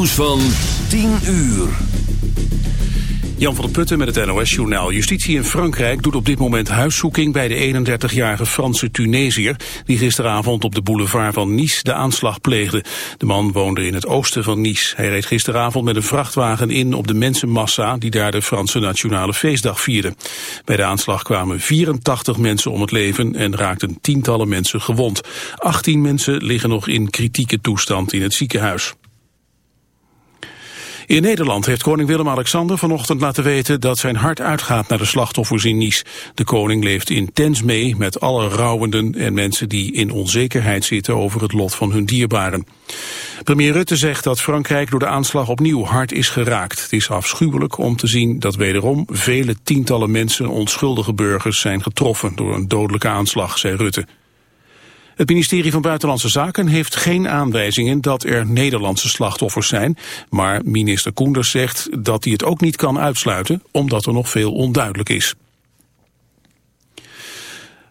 nieuws van 10 uur. Jan van der Putten met het NOS-journaal. Justitie in Frankrijk doet op dit moment huiszoeking bij de 31-jarige Franse Tunesiër... die gisteravond op de boulevard van Nice de aanslag pleegde. De man woonde in het oosten van Nice. Hij reed gisteravond met een vrachtwagen in op de mensenmassa... die daar de Franse Nationale Feestdag vierde. Bij de aanslag kwamen 84 mensen om het leven en raakten tientallen mensen gewond. 18 mensen liggen nog in kritieke toestand in het ziekenhuis. In Nederland heeft koning Willem-Alexander vanochtend laten weten dat zijn hart uitgaat naar de slachtoffers in Nice. De koning leeft intens mee met alle rouwenden en mensen die in onzekerheid zitten over het lot van hun dierbaren. Premier Rutte zegt dat Frankrijk door de aanslag opnieuw hard is geraakt. Het is afschuwelijk om te zien dat wederom vele tientallen mensen, onschuldige burgers, zijn getroffen door een dodelijke aanslag, zei Rutte. Het ministerie van Buitenlandse Zaken heeft geen aanwijzingen dat er Nederlandse slachtoffers zijn, maar minister Koenders zegt dat hij het ook niet kan uitsluiten, omdat er nog veel onduidelijk is.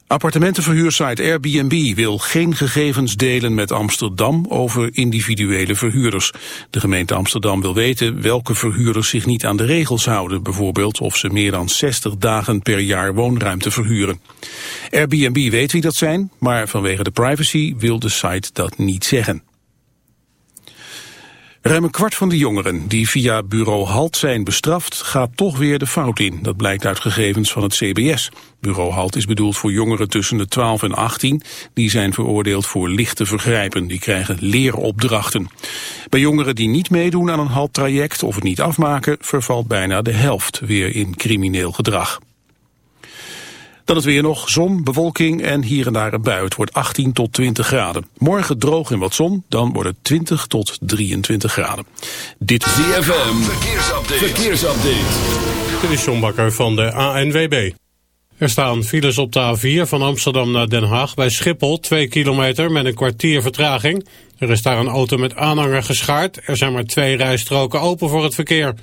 Appartementenverhuursite Airbnb wil geen gegevens delen met Amsterdam over individuele verhuurders. De gemeente Amsterdam wil weten welke verhuurders zich niet aan de regels houden, bijvoorbeeld of ze meer dan 60 dagen per jaar woonruimte verhuren. Airbnb weet wie dat zijn, maar vanwege de privacy wil de site dat niet zeggen. Ruim een kwart van de jongeren die via bureau HALT zijn bestraft... gaat toch weer de fout in. Dat blijkt uit gegevens van het CBS. Bureau HALT is bedoeld voor jongeren tussen de 12 en 18... die zijn veroordeeld voor lichte vergrijpen. Die krijgen leeropdrachten. Bij jongeren die niet meedoen aan een HALT-traject of het niet afmaken... vervalt bijna de helft weer in crimineel gedrag. Dan het weer nog, zon, bewolking en hier en daar een bui. Het wordt 18 tot 20 graden. Morgen droog en wat zon, dan wordt het 20 tot 23 graden. Dit is ZFM, verkeersupdate. verkeersupdate. Dit is John Bakker van de ANWB. Er staan files op de A4 van Amsterdam naar Den Haag bij Schiphol, 2 kilometer met een kwartier vertraging. Er is daar een auto met aanhanger geschaard. Er zijn maar twee rijstroken open voor het verkeer.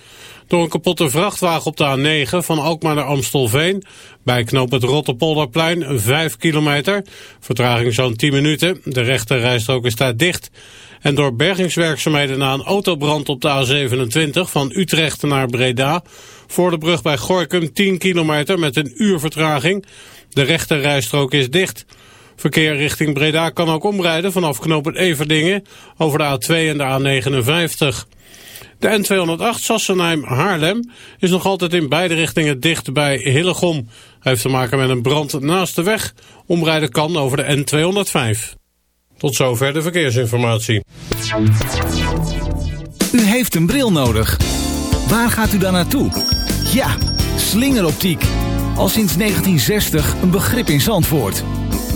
Door een kapotte vrachtwagen op de A9 van Alkmaar naar Amstelveen. Bij knoop het Rotterpolderplein 5 kilometer. Vertraging zo'n 10 minuten. De rechte rijstrook is daar dicht. En door bergingswerkzaamheden na een autobrand op de A27 van Utrecht naar Breda. Voor de brug bij Gorkum 10 kilometer met een uur vertraging. De rechte rijstrook is dicht. Verkeer richting Breda kan ook omrijden vanaf knooppunt Everdingen over de A2 en de A59. De N208 Sassenheim-Haarlem is nog altijd in beide richtingen dicht bij Hillegom. Heeft te maken met een brand naast de weg. Omrijden kan over de N205. Tot zover de verkeersinformatie. U heeft een bril nodig. Waar gaat u dan naartoe? Ja, slingeroptiek. Al sinds 1960 een begrip in Zandvoort.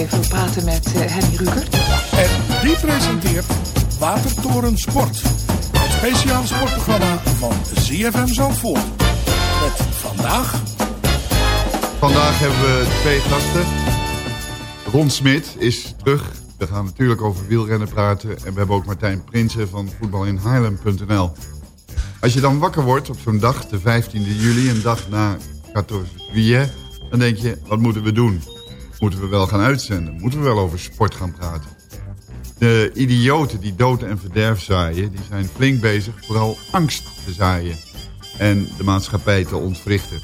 Even praten met uh, Henny Ruker. En die presenteert Watertoren Sport. Het speciale sportprogramma van ZFM Zandvoort. vandaag? Vandaag hebben we twee gasten. Ron Smit is terug. We gaan natuurlijk over wielrennen praten. En we hebben ook Martijn Prinsen van voetbalinhaarlem.nl. Als je dan wakker wordt op zo'n dag, de 15e juli, een dag na 14 juillet... dan denk je, wat moeten we doen? Moeten we wel gaan uitzenden? Moeten we wel over sport gaan praten? De idioten die dood en verderf zaaien... die zijn flink bezig vooral angst te zaaien... en de maatschappij te ontwrichten.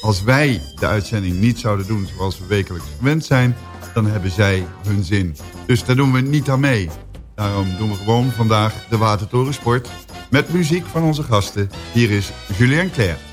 Als wij de uitzending niet zouden doen zoals we wekelijks gewend zijn... dan hebben zij hun zin. Dus daar doen we niet aan mee. Daarom doen we gewoon vandaag de Watertorensport... met muziek van onze gasten. Hier is Julien Claire.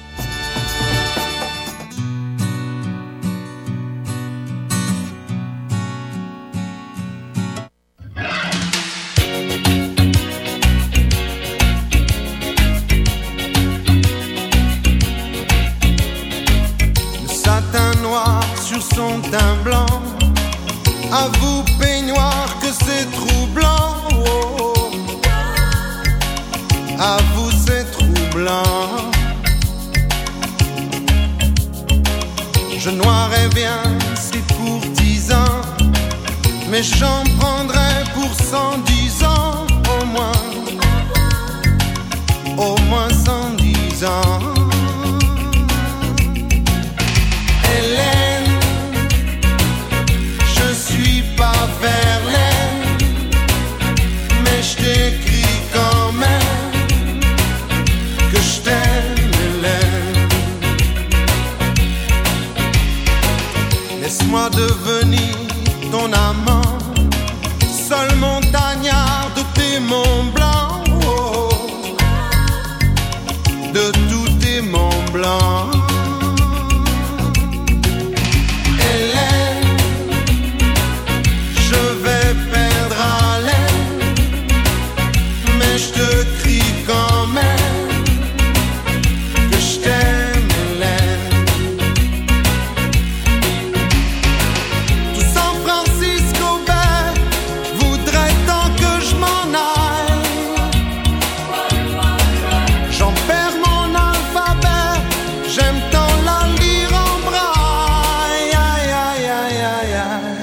J'aime tant la lire en braille. Aïe, aïe, aïe, aïe, aïe.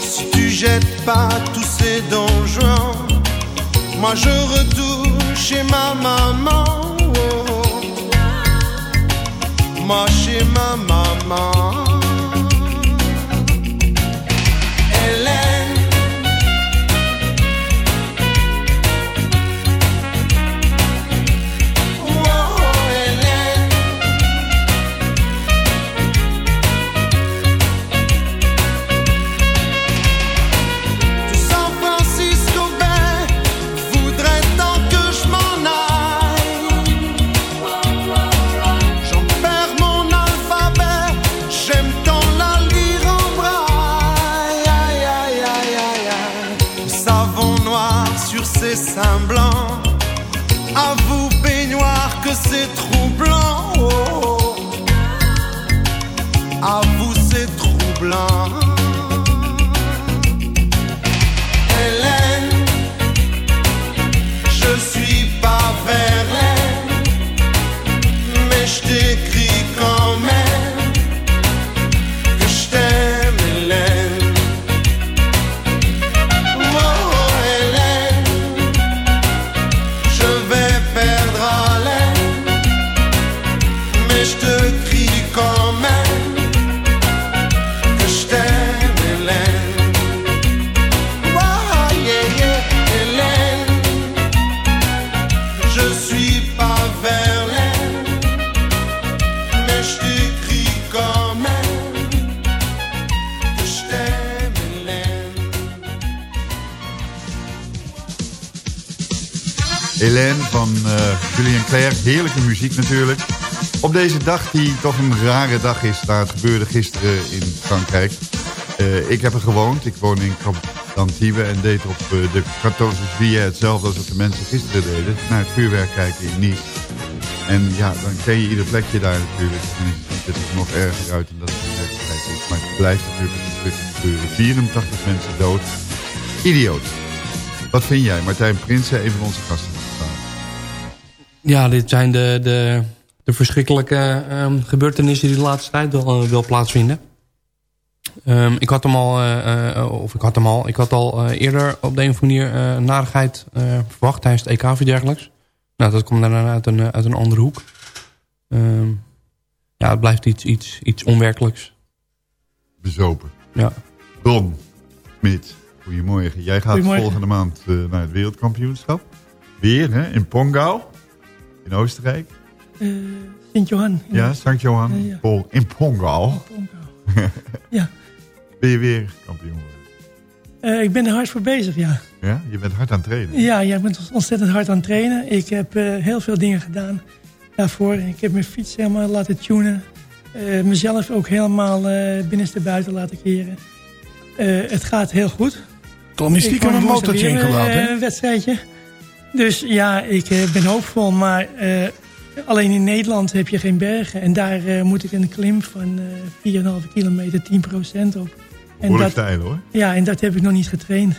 Si tu jettes pas tous ces donjons, moi je retourne chez ma maman. oh. Moi chez ma maman. Hélène van eh, Julien Clerc. Heerlijke muziek natuurlijk. Op deze dag die toch een rare dag is. Het gebeurde gisteren in Frankrijk. Eh, ik heb er gewoond. Ik woon in Camp en deed op eh, de 14 juillet hetzelfde als dat de mensen gisteren deden. Naar het vuurwerk kijken in Nice. En ja, dan ken je ieder plekje daar natuurlijk. En het er nog erger uit dan dat is. Maar het blijft natuurlijk gebeuren. 84 mensen dood. Idioot. Wat vind jij? Martijn Prinsen, een van onze gasten. Ja, dit zijn de, de, de verschrikkelijke um, gebeurtenissen die de laatste tijd wel, wel plaatsvinden. Um, ik had hem al, uh, of ik had hem al, ik had al uh, eerder op de een of andere manier uh, narigheid verwacht tijdens het EK of dergelijks. Nou, dat komt dan uit een, uit een andere hoek. Um, ja, het blijft iets, iets, iets onwerkelijks. Bezopen. Ja. Ron Smit, goedemorgen. Jij gaat volgende maand naar het wereldkampioenschap. Weer, hè, in Pongau, in Oostenrijk. Sint-Johan. Ja, Sint-Johan. Ja, In Pongau. ja. Ben je weer kampioen uh, ik ben er hard voor bezig, ja. Ja? Je bent hard aan het trainen? Ja, ja ik ben ontzettend hard aan het trainen. Ik heb uh, heel veel dingen gedaan daarvoor. Ik heb mijn fiets helemaal laten tunen. Uh, mezelf ook helemaal binnenste buiten laten keren. het gaat heel goed. Tom is stiekem een motortje ingeladen. Een wedstrijdje. Dus ja, ik ben hoopvol, maar Alleen in Nederland heb je geen bergen. En daar uh, moet ik een klim van uh, 4,5 kilometer 10% op. En dat, stijl hoor. Ja, en dat heb ik nog niet getraind.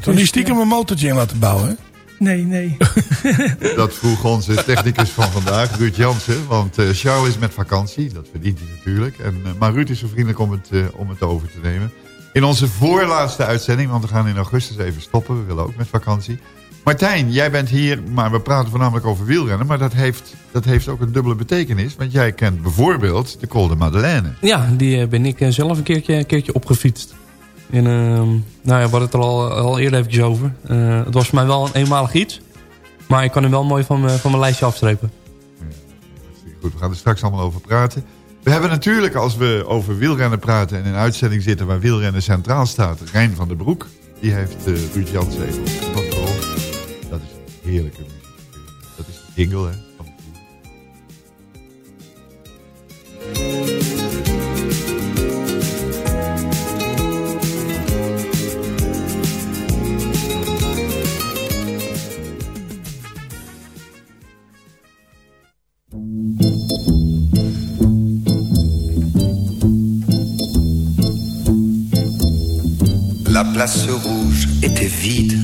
Toen dus, stiekem een motortje in laten bouwen, hè? Nee, nee. dat vroeg onze technicus van vandaag, Ruud Jansen. Want uh, Charles is met vakantie, dat verdient hij natuurlijk. En, uh, maar Ruud is zo vriendelijk om het, uh, om het over te nemen. In onze voorlaatste uitzending, want we gaan in augustus even stoppen. We willen ook met vakantie. Martijn, jij bent hier, maar we praten voornamelijk over wielrennen. Maar dat heeft, dat heeft ook een dubbele betekenis. Want jij kent bijvoorbeeld de Col de Madeleine. Ja, die eh, ben ik eh, zelf een keertje, een keertje opgefietst. En, uh, nou ja, we hadden het er al, al eerder eventjes over. Uh, het was voor mij wel een eenmalig iets. Maar ik kan hem wel mooi van, van mijn lijstje afstrepen. Ja, goed, we gaan er straks allemaal over praten. We hebben natuurlijk, als we over wielrennen praten... en in een uitzending zitten waar wielrennen centraal staat... Rijn van der Broek. Die heeft uh, Ruud Jansen even heerlijke muziek. Dat is de jingle, hè? Van La place rouge était vide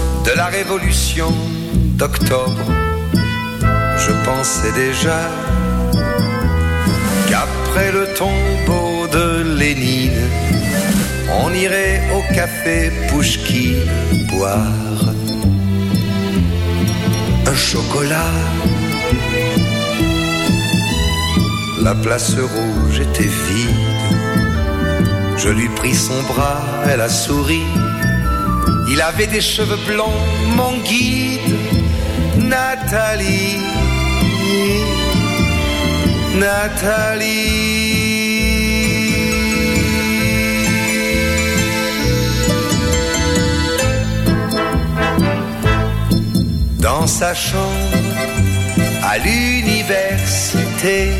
de la révolution d'octobre, je pensais déjà qu'après le tombeau de Lénine, on irait au café Pouchki boire un chocolat. La place rouge était vide. Je lui pris son bras, elle a souri il avait des cheveux blonds, mon guide, Nathalie. Nathalie. Dans sa chambre, à l'université,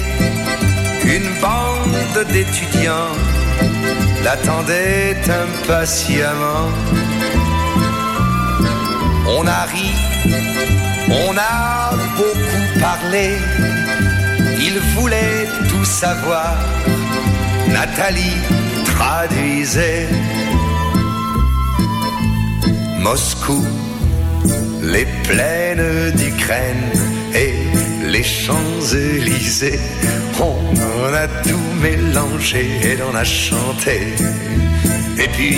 une bande d'étudiants l'attendait impatiemment. On a ri, on a beaucoup parlé. Il voulait tout savoir. Nathalie traduisait. Moscou, les plaines d'Ukraine et les Champs-Élysées. On a tout mélangé et on a chanté. Et puis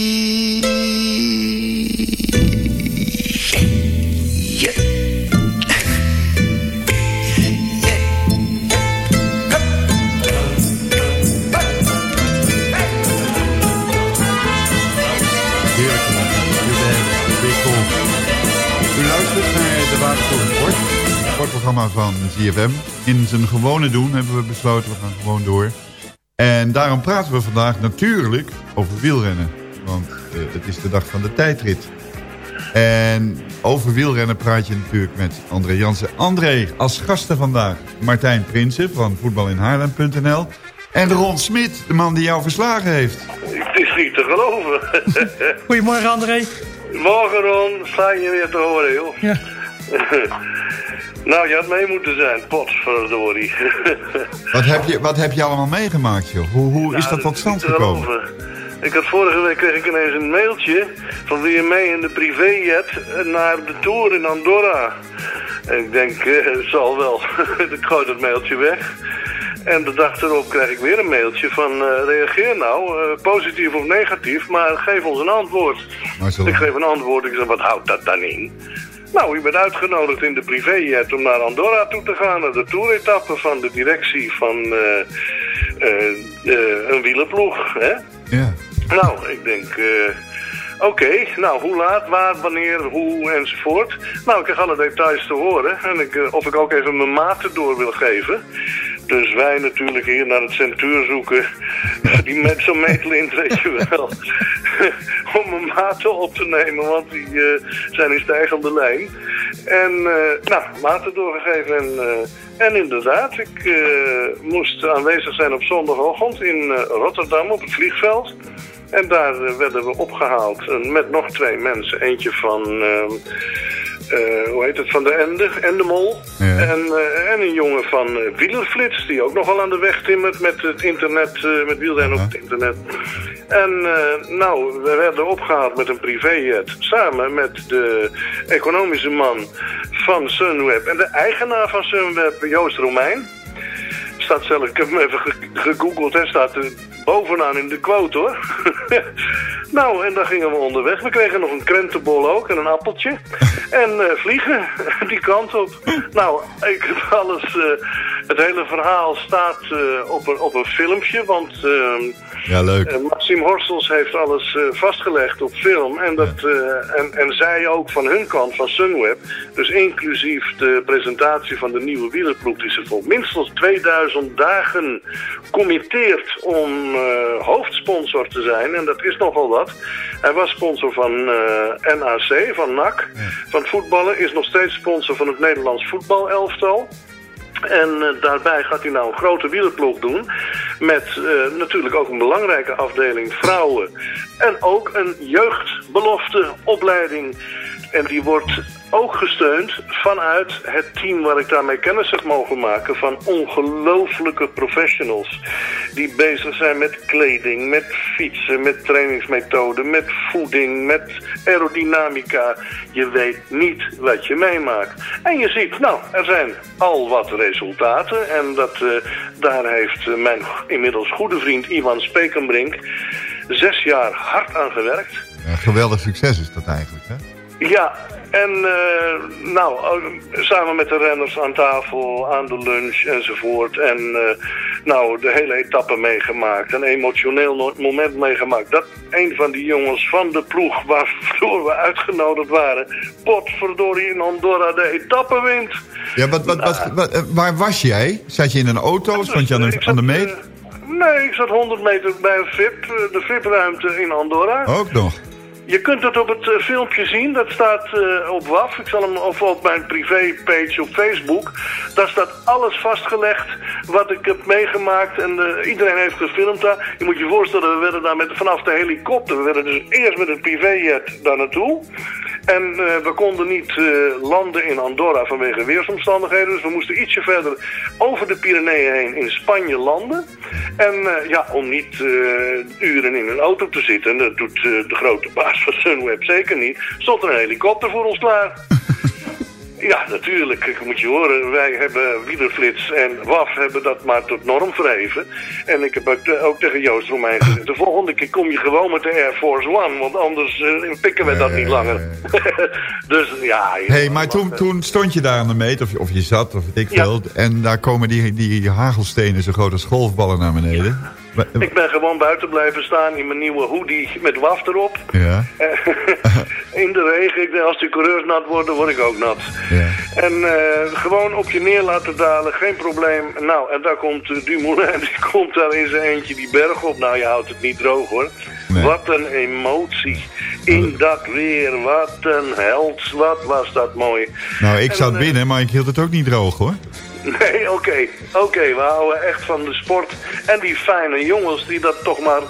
Van ZFM. In zijn gewone doen hebben we besloten, we gaan gewoon door. En daarom praten we vandaag natuurlijk over wielrennen. Want eh, het is de dag van de tijdrit. En over wielrennen praat je natuurlijk met André Jansen. André, als gasten vandaag Martijn Prinsen van voetbalinhaarlem.nl. En Ron Smit, de man die jou verslagen heeft. Het is niet te geloven. Goedemorgen André. Morgen Ron, fijn je weer te horen joh. Ja. nou, je had mee moeten zijn, potverdorie. Wat heb je, wat heb je allemaal meegemaakt, joh? Hoe, hoe is Ja, dat tot stand gekomen? Ik had vorige week kreeg ik ineens een mailtje van wie je mee in de privéjet naar de Tour in Andorra. En ik denk, eh, het zal wel. ik gooi dat mailtje weg. En de dag erop krijg ik weer een mailtje van eh, reageer nou, eh, positief of negatief, maar geef ons een antwoord. Ik geef een antwoord, ik zeg wat houdt dat dan in? Nou, u bent uitgenodigd in de privéjet om naar Andorra toe te gaan, naar de toeretappe van de directie van eh, eh, eh, een wielerploeg. Hè? Ja. Nou, ik denk, oké, nou hoe laat, waar, wanneer, hoe enzovoort. Nou, ik krijg alle details te horen en ik, of ik ook even mijn maten door wil geven. Dus wij natuurlijk hier naar het centuur zoeken, die met zo'n meetlint, weet je wel, om mijn maten op te nemen, want die eh, zijn in stijgende lijn. En, eh, nou, maten doorgegeven en... eh, en inderdaad, ik moest aanwezig zijn op zondagochtend in Rotterdam op het vliegveld. En daar werden we opgehaald eh, met nog twee mensen. Eentje van, eh, hoe heet het, van de Ende, Endemol. Ja. En, eh, en een jongen van eh, Wielerflits, die ook nog wel aan de weg timmert met het internet, met wielrennen op het internet. En nou, we werden opgehaald met een privéjet samen met de economische man van Sunweb en de eigenaar van Sunweb, Joost Romein. Staat zelf, ik heb hem even ge- gegoogeld, hij staat bovenaan in de quote hoor. nou, en dan gingen we onderweg. We kregen nog een krentenbol ook en een appeltje. en eh, vliegen die kant op. nou, ik heb alles, eh, het hele verhaal staat eh, op, een, op een filmpje, want... ehm, Ja, leuk. Maxime Horstels heeft alles vastgelegd op film. En, dat, en, en zij ook van hun kant, van Sunweb. Dus inclusief de presentatie van de nieuwe wielerploeg... die ze voor minstens 2000 dagen committeert om eh, hoofdsponsor te zijn. En dat is nogal wat. Hij was sponsor van eh, NAC, van NAC. Van voetballen. Is nog steeds sponsor van het Nederlands voetbalelftal. En eh, daarbij gaat hij nou een grote wielerploeg doen. Met natuurlijk ook een belangrijke afdeling vrouwen. En ook een jeugdbelofte opleiding. En die wordt ook gesteund vanuit het team waar ik daarmee kennis heb mogen maken. Van ongelooflijke professionals. Die bezig zijn met kleding, met fietsen, met trainingsmethoden, met voeding, met aerodynamica. Je weet niet wat je meemaakt. En je ziet, nou, er zijn al wat resultaten. En dat, eh, daar heeft eh, mijn inmiddels goede vriend Ivan Spekenbrink zes jaar hard aan gewerkt. Geweldig succes is dat eigenlijk, hè? Ja, en eh, nou, eh, samen met de renners aan tafel, aan de lunch enzovoort. En eh, nou, de hele etappe meegemaakt. Een emotioneel moment meegemaakt. Dat een van die jongens van de ploeg waarvoor we uitgenodigd waren... potverdorie in Andorra de etappe wint. Ja, wat, wat, wat, wat- eh, waar was jij? Zat je in een auto? Stond je aan de, aan de meet? Nee, ik zat 100 meter bij een VIP, eh, de VIP-ruimte in Andorra. Ook nog. Je kunt het op het eh, filmpje zien, dat staat eh, op WAF. Ik zal hem of op mijn privépage op Facebook. Daar staat alles vastgelegd wat ik heb meegemaakt. En eh, iedereen heeft gefilmd daar. Je moet je voorstellen, we werden daar met, vanaf de helikopter. We werden dus eerst met een privéjet daar naartoe. En eh, we konden niet eh, landen in Andorra vanwege weersomstandigheden. Dus we moesten ietsje verder over de Pyreneeën heen in Spanje landen. En eh, ja, om niet uren in een auto te zitten, en dat doet de grote baas van Sunweb zeker niet, stond een helikopter voor ons klaar. Ja, natuurlijk. Ik moet je horen, wij hebben Wielerflits en WAF hebben dat maar tot norm verheven. En ik heb ook, te- ook tegen Joost Romein gezegd, de volgende keer kom je gewoon met de Air Force One, want anders eh, pikken we dat niet langer. dus ja... Hé, hey, maar toen, toen stond je daar aan de meet, of je, of je zat, of ik veel. En daar komen die, die hagelstenen zo groot als golfballen naar beneden. Maar- Ik ben gewoon buiten blijven staan in mijn nieuwe hoodie met WAF erop. Ja, in de regen. Ik denk, als die coureurs nat worden, word ik ook nat. ja. En eh, gewoon op je neer laten dalen, geen probleem. Nou, en daar komt uh, Dumoulin, die komt daar in zijn eentje die berg op. Nou, je houdt het niet droog hoor. Wat een emotie in dat weer. Wat een held. Wat was dat mooi. Nou, ik En, zat eh, binnen, maar ik hield het ook niet droog, hoor. Nee, oké. Oké, we houden echt van de sport. En die fijne jongens die dat toch maar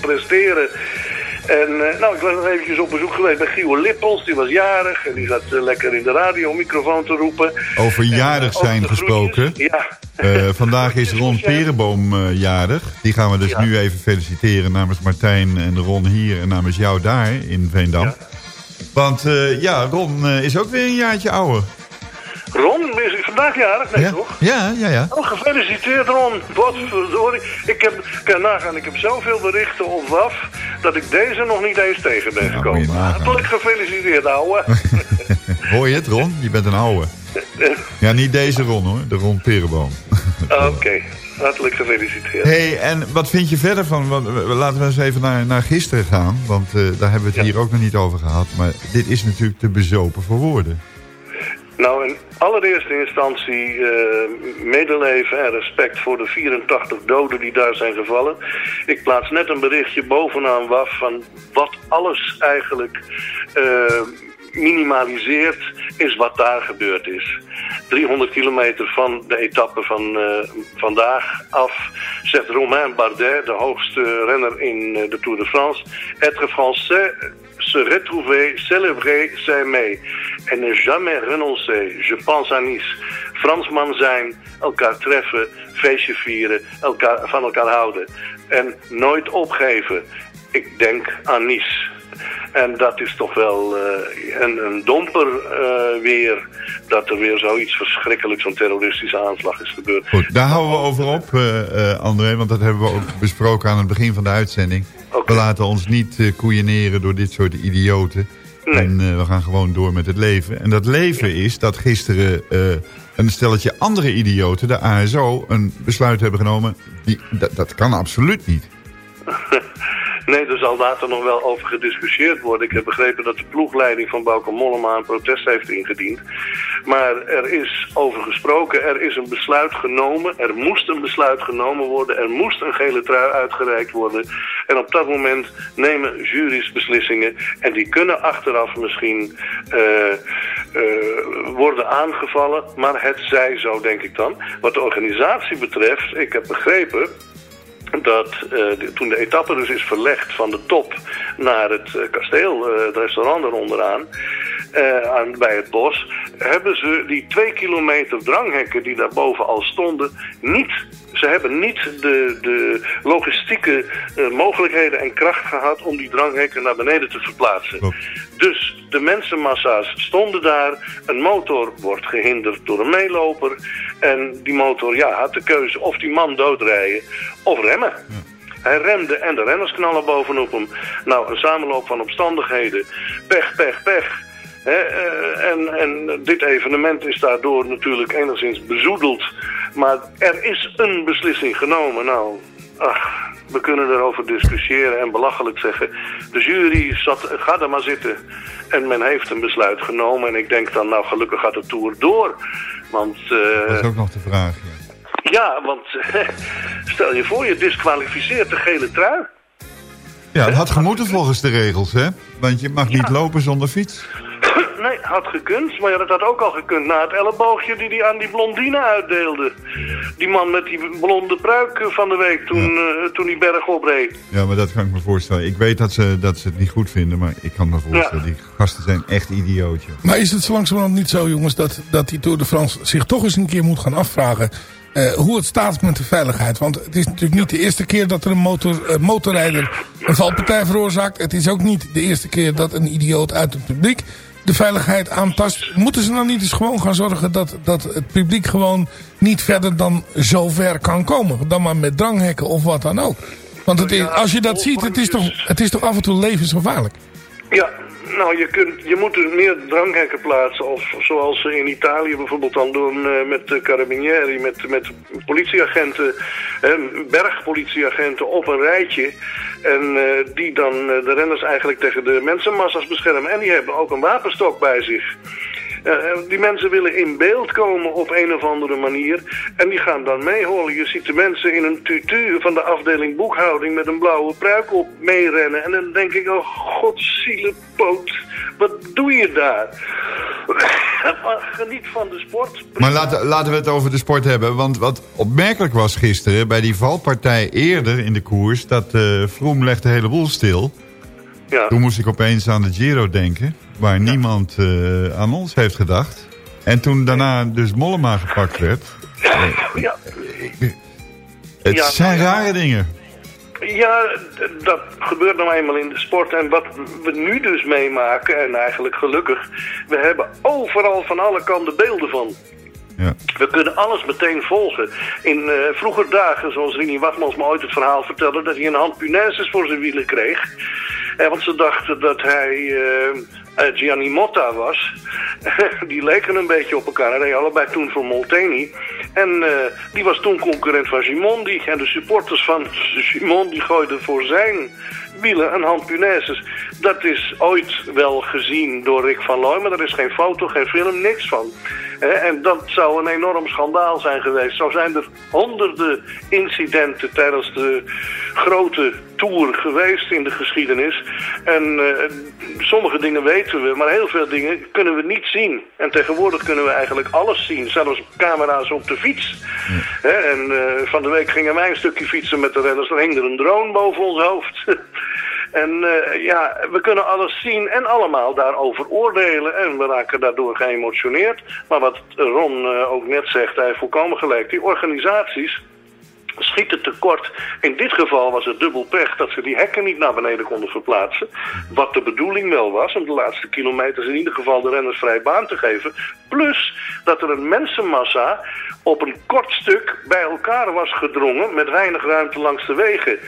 presteren. En eh, nou, ik was nog eventjes op bezoek geweest bij Gio Lippels. Die was jarig en die zat eh, lekker in de radiomicrofoon te roepen. Over jarig over zijn gesproken. Ja. Eh, vandaag is Ron Perenboom eh, jarig. Die gaan we dus nu even feliciteren namens Martijn en Ron hier en namens jou daar in Veendam. Want eh, ja, Ron eh, is ook weer een jaartje ouder. Ron, is vandaag jarig? Nee, ja? toch? Ja, ja, ja. Oh, gefeliciteerd Ron. Wat verdorie. Ik heb, kan nagaan, ik heb zoveel berichten op WAF dat ik deze nog niet eens tegen ben gekomen. Hartelijk gefeliciteerd, ouwe. Hoor je het, Ron? Je bent een oude. Ja, niet deze Ron hoor, de Ron Perenboom. Oké, hartelijk gefeliciteerd. hey, en wat vind je verder van... want Laten we eens even naar, naar gisteren gaan. Want eh, daar hebben we het hier ook nog niet over gehad. Maar dit is natuurlijk te bezopen voor woorden. Nou, in allereerste instantie eh, medeleven en respect voor de 84 doden die daar zijn gevallen. Ik plaats net een berichtje bovenaan WAF van wat alles eigenlijk eh, minimaliseert is wat daar gebeurd is. 300 kilometer van de etappe van eh, vandaag af zegt Romain Bardet, de hoogste renner in de Tour de France, être français se retrouver, célébrer, s'aimer. En ne jamais renoncer. Je pense à Nice. Fransman zijn, elkaar treffen, feestje vieren, elkaar, van elkaar houden. En nooit opgeven. Ik denk aan Nice. En dat is toch wel eh, een, een domper eh, weer dat er weer zoiets verschrikkelijks, zo'n terroristische aanslag is gebeurd. Goed, daar houden we over op, eh, André. Want dat hebben we ook besproken aan het begin van de uitzending. We laten ons niet eh, koeieneren door dit soort idioten. En we gaan gewoon door met het leven. En dat leven is dat gisteren een stelletje andere idioten, de ASO, een besluit hebben genomen. Die, dat, dat kan absoluut niet. Nee, er zal later nog wel over gediscussieerd worden. Ik heb begrepen dat de ploegleiding van Bauke Mollema een protest heeft ingediend. Maar er is over gesproken, er is een besluit genomen. Er moest een besluit genomen worden. Er moest een gele trui uitgereikt worden. En op dat moment nemen juries beslissingen. En die kunnen achteraf misschien eh, eh, worden aangevallen. Maar het zij zo, denk ik dan. Wat de organisatie betreft, ik heb begrepen dat eh, toen de etappe dus is verlegd van de top naar het eh, kasteel, eh, het restaurant eronderaan, aan, bij het bos, hebben ze die twee kilometer dranghekken die daarboven al stonden, niet, ze hebben niet de, de logistieke eh, mogelijkheden en kracht gehad om die dranghekken naar beneden te verplaatsen. Dus de mensenmassa's stonden daar. Een motor wordt gehinderd door een meeloper. En die motor ja, had de keuze of die man doodrijden of remmen. Hij remde en de renners knallen bovenop hem. Nou, een samenloop van omstandigheden. Pech, pech, pech. Eh, en, en dit evenement is daardoor natuurlijk enigszins bezoedeld Maar er is een beslissing genomen. Nou, ach, we kunnen erover discussiëren en belachelijk zeggen. De jury zat, ga er maar zitten. En men heeft een besluit genomen. En ik denk dan, nou gelukkig gaat de Tour door. Want... eh, Dat is ook nog de vraag. Ja. ja, want stel je voor, je disqualificeert de gele trui. Ja, het had gemoeten volgens de regels, hè? Want je mag niet lopen zonder fiets. Nee, had gekund. Maar ja, dat had ook al gekund na het elleboogje die hij aan die blondine uitdeelde. Die man met die blonde pruik van de week toen, eh, toen hij bergop reed. Ja, maar dat kan ik me voorstellen. Ik weet dat ze, dat ze het niet goed vinden, maar ik kan me voorstellen. Die gasten zijn echt idiootje. Maar is het zo langzamerhand niet zo, jongens, dat, dat die Tour de France zich toch eens een keer moet gaan afvragen... eh, hoe het staat met de veiligheid. Want het is natuurlijk niet de eerste keer dat er een motor, eh, motorrijder een valpartij veroorzaakt. Het is ook niet de eerste keer dat een idioot uit het publiek de veiligheid aantast. Moeten ze dan niet eens gewoon gaan zorgen dat, dat het publiek gewoon niet verder dan zo ver kan komen? Dan maar met dranghekken of wat dan ook. Want het is, als je dat ziet, het is, toch, het is toch af en toe levensgevaarlijk. Ja, nou, je, kunt, je moet er meer dranghekken plaatsen. Of zoals ze in Italië bijvoorbeeld dan doen eh, met de carabinieri, met, met politieagenten, bergpolitieagenten op een rijtje. En eh, die dan eh, de renners eigenlijk tegen de mensenmassa's beschermen. En die hebben ook een wapenstok bij zich. Eh, die mensen willen in beeld komen op een of andere manier. En die gaan dan meeholen. Je ziet de mensen in een tutu van de afdeling boekhouding met een blauwe pruik op meerennen. En dan denk ik, oh godzielenpoot, wat doe je daar? Geniet van de sport. Maar laten, laten we het over de sport hebben. Want wat opmerkelijk was gisteren bij die valpartij eerder in de koers... dat eh Vroom legde een heleboel stil. Ja. Toen moest ik opeens aan de Giro denken... waar niemand eh, aan ons heeft gedacht. En toen daarna dus Mollema gepakt werd. Ja, Het Ja, zijn rare dingen. Ja, dat gebeurt nou eenmaal in de sport. En wat we nu dus meemaken, en eigenlijk gelukkig... we hebben overal van alle kanten beelden van. Ja. We kunnen alles meteen volgen. In eh, vroeger dagen, zoals Rini Wachmans me ooit het verhaal vertelde... dat hij een hand punaises voor zijn wielen kreeg. Eh, want ze dachten dat hij eh, eh, Gianni Motta was. die leken een beetje op elkaar. Hij reed allebei toen voor Molteni. En eh, die was toen concurrent van Gimondi. En de supporters van Gimondi gooiden voor zijn wielen een hand punaises. Dat is ooit wel gezien door Rick van Looy, maar er is geen foto, geen film, niks van. En dat zou een enorm schandaal zijn geweest. Zo zijn er honderden incidenten tijdens de grote tour geweest in de geschiedenis. En eh, sommige dingen weten we, maar heel veel dingen kunnen we niet zien. En tegenwoordig kunnen we eigenlijk alles zien, zelfs camera's op de fiets. En eh, van de week gingen wij een stukje fietsen met de renners, dan hing er een drone boven ons hoofd. En eh, ja, we kunnen alles zien en allemaal daarover oordelen. En we raken daardoor geëmotioneerd. Maar wat Ron eh, ook net zegt, hij heeft volkomen gelijk. Die organisaties schieten tekort. In dit geval was het dubbel pech dat ze die hekken niet naar beneden konden verplaatsen. Wat de bedoeling wel was, om de laatste kilometers in ieder geval de renners vrij baan te geven. Plus dat er een mensenmassa op een kort stuk bij elkaar was gedrongen met weinig ruimte langs de wegen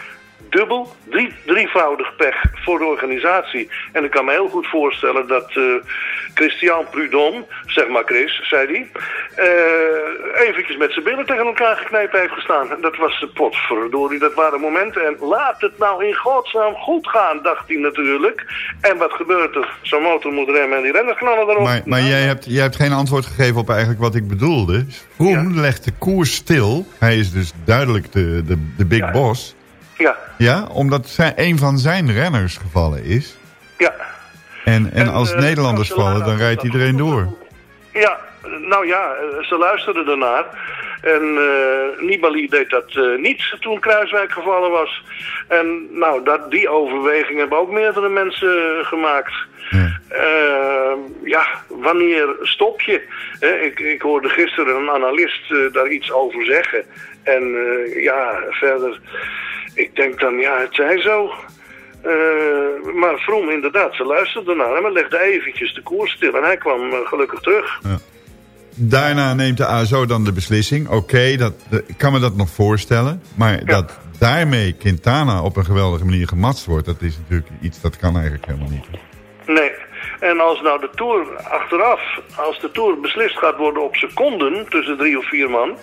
dubbel, drie, drievoudig pech voor de organisatie. En ik kan me heel goed voorstellen dat eh, Christian Prudhomme, zeg maar Chris, zei hij, eh, eventjes met zijn billen tegen elkaar geknepen heeft gestaan. En Dat was de potverdorie, dat waren momenten. En laat het nou in godsnaam goed gaan, dacht hij natuurlijk. En wat gebeurt er? Zo'n motor moet remmen en die renners knallen erop. Maar, maar jij, hebt, jij hebt geen antwoord gegeven op eigenlijk wat ik bedoelde. Vroom legt de koers stil. Hij is dus duidelijk de, de, de big boss. Ja, Ja, omdat zijn, een van zijn renners gevallen is. ja. En, en als eh, Nederlanders vallen, dan rijdt iedereen door. Ja, nou ja, eh, ze luisterden ernaar. En eh Nibali deed dat eh, niet toen Kruiswijk gevallen was. En nou, dat, die overweging hebben ook meerdere mensen gemaakt. Eh, ja, wanneer stop je? Eh, ik, ik hoorde gisteren een analist daar iets over zeggen. En ja, verder, ik denk dan, ja, het zij zo. Eh, maar Vroom inderdaad, ze luisterden naar hem en legde eventjes de koers stil. En hij kwam eh, gelukkig terug. Daarna neemt de ASO dan de beslissing. Oké, dat de- ik kan me dat nog voorstellen. Maar dat daarmee Quintana op een geweldige manier gematst wordt... dat is natuurlijk iets dat kan eigenlijk helemaal niet. Nee. En als nou de Tour achteraf, als de Tour beslist gaat worden op seconden tussen drie of vier man,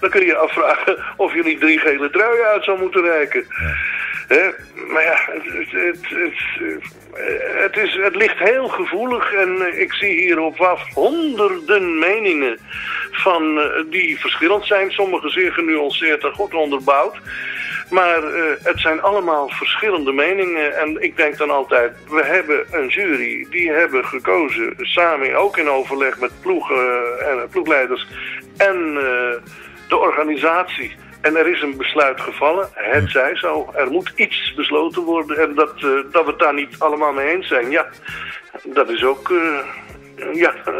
dan kun je je afvragen of niet drie gele truien uit zou moeten reiken. Maar ja, het, het, het, het, eh, is, het ligt heel gevoelig en eh, ik zie hier op af honderden meningen van, eh, die verschillend zijn. Sommige zeer genuanceerd en goed onderbouwd. Maar het zijn allemaal verschillende meningen. En ik denk dan altijd, we hebben een jury. Die hebben gekozen, samen ook in overleg met ploegen, en ploegleiders en de organisatie. En er is een besluit gevallen, het zij zo. Er moet iets besloten worden en dat, uh, dat we het daar niet allemaal mee eens zijn. Ja, dat is ook uh, ja, uh,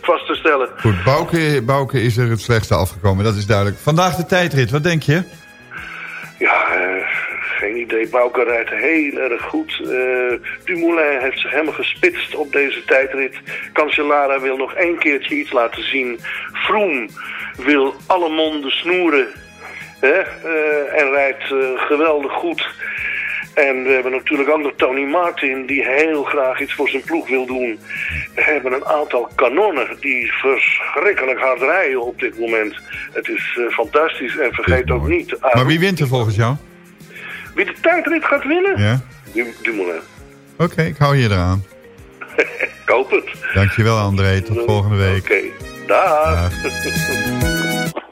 vast te stellen. Goed, Bouke, Bouke is er het slechtste afgekomen, dat is duidelijk. Vandaag de tijdrit, wat denk je? Ja, geen idee. Bouke rijdt heel erg goed. Dumoulin heeft zich helemaal gespitst op deze tijdrit. Cancellara wil nog één keertje iets laten zien. Froome wil alle monden snoeren Hè? Uh, en rijdt uh, geweldig goed. En we hebben natuurlijk ook nog Tony Martin, die heel graag iets voor zijn ploeg wil doen. We hebben een aantal kanonnen die verschrikkelijk hard rijden op dit moment. Het is uh, fantastisch en vergeet ook niet... Maar wie wint er volgens jou? Wie de tijdrit gaat winnen? Ja. Dumoulin. Oké, okay, ik hou je eraan. Koop het. Dankjewel André, tot volgende week. Oké, okay. dag.